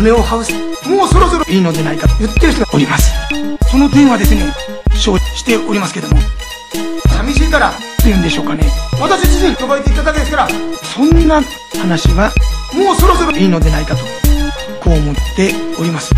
胸をハウスもうそろそろいいのでないかと言ってる人がおります。その点はですね。承知しておりますけども。寂しいからっていうんでしょうかね。私自身届ばていただけですから。そんな話はもうそろそろいいのでないかとこう思っております。